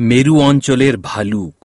মেরু অঞ্চলের ভালুক।